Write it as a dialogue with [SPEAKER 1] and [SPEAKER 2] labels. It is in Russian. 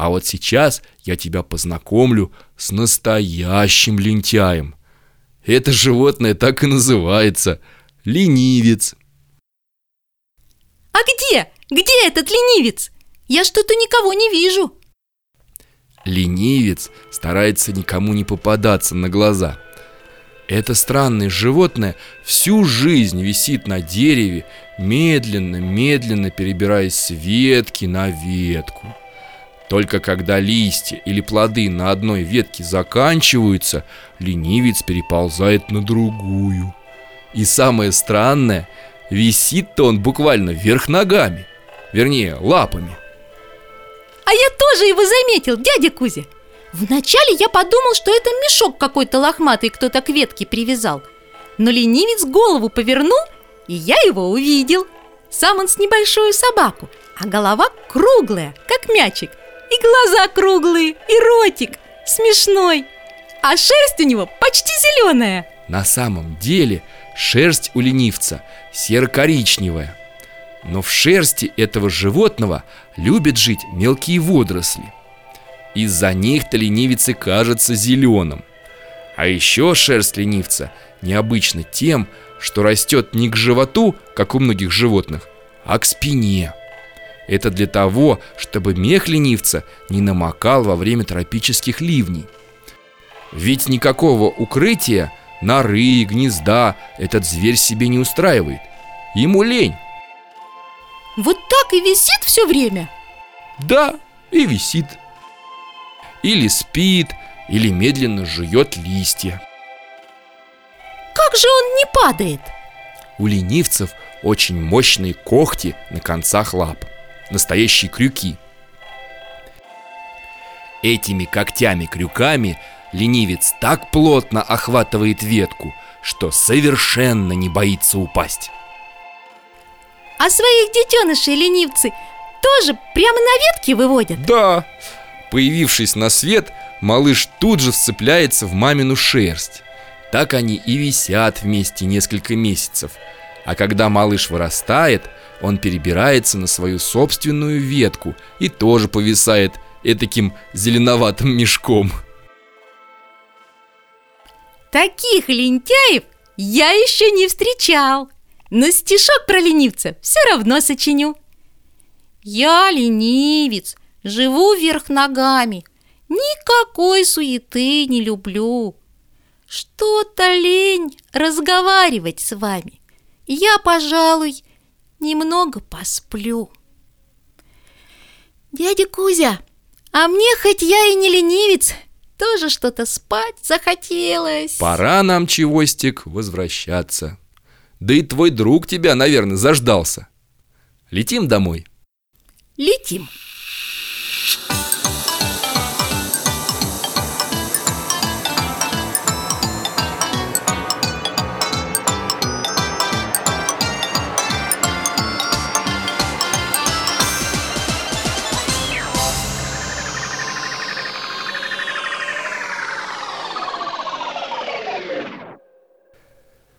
[SPEAKER 1] А вот сейчас я тебя познакомлю с настоящим лентяем. Это животное так и называется – ленивец.
[SPEAKER 2] А где? Где этот ленивец? Я что-то никого не вижу.
[SPEAKER 1] Ленивец старается никому не попадаться на глаза. Это странное животное всю жизнь висит на дереве, медленно-медленно перебираясь с ветки на ветку. Только когда листья или плоды на одной ветке заканчиваются, ленивец переползает на другую. И самое странное, висит-то он буквально вверх ногами, вернее, лапами.
[SPEAKER 2] А я тоже его заметил, дядя Кузя Вначале я подумал, что это мешок какой-то лохматый кто-то к ветке привязал Но ленивец голову повернул, и я его увидел Сам он с небольшую собаку, а голова круглая, как мячик И глаза круглые, и ротик смешной А шерсть у него почти зеленая
[SPEAKER 1] На самом деле шерсть у ленивца серо-коричневая но в шерсти этого животного любят жить мелкие водоросли. Из-за них-то ленивец и кажется зеленым. А еще шерсть ленивца необычна тем, что растет не к животу, как у многих животных, а к спине. Это для того, чтобы мех ленивца не намокал во время тропических ливней. Ведь никакого укрытия, норы, гнезда этот зверь себе не устраивает. Ему лень.
[SPEAKER 2] Вот так и висит все время?
[SPEAKER 1] Да, и висит. Или спит, или медленно жует листья.
[SPEAKER 2] Как же он не падает?
[SPEAKER 1] У ленивцев очень мощные когти на концах лап. Настоящие крюки. Этими когтями-крюками ленивец так плотно охватывает ветку, что совершенно не боится упасть.
[SPEAKER 2] А своих детенышей ленивцы тоже прямо на ветке выводят?
[SPEAKER 1] Да, появившись на свет, малыш тут же вцепляется в мамину шерсть Так они и висят вместе несколько месяцев А когда малыш вырастает, он перебирается на свою собственную ветку И тоже повисает этаким зеленоватым мешком
[SPEAKER 2] Таких лентяев я еще не встречал но стишок про ленивца все равно сочиню. Я ленивец, живу вверх ногами, никакой суеты не люблю. Что-то лень разговаривать с вами. Я, пожалуй, немного посплю. Дядя Кузя, а мне хоть я и не ленивец, тоже что-то спать захотелось.
[SPEAKER 1] Пора нам, Чевостик, возвращаться. Да и твой друг тебя, наверное, заждался Летим домой?
[SPEAKER 2] Летим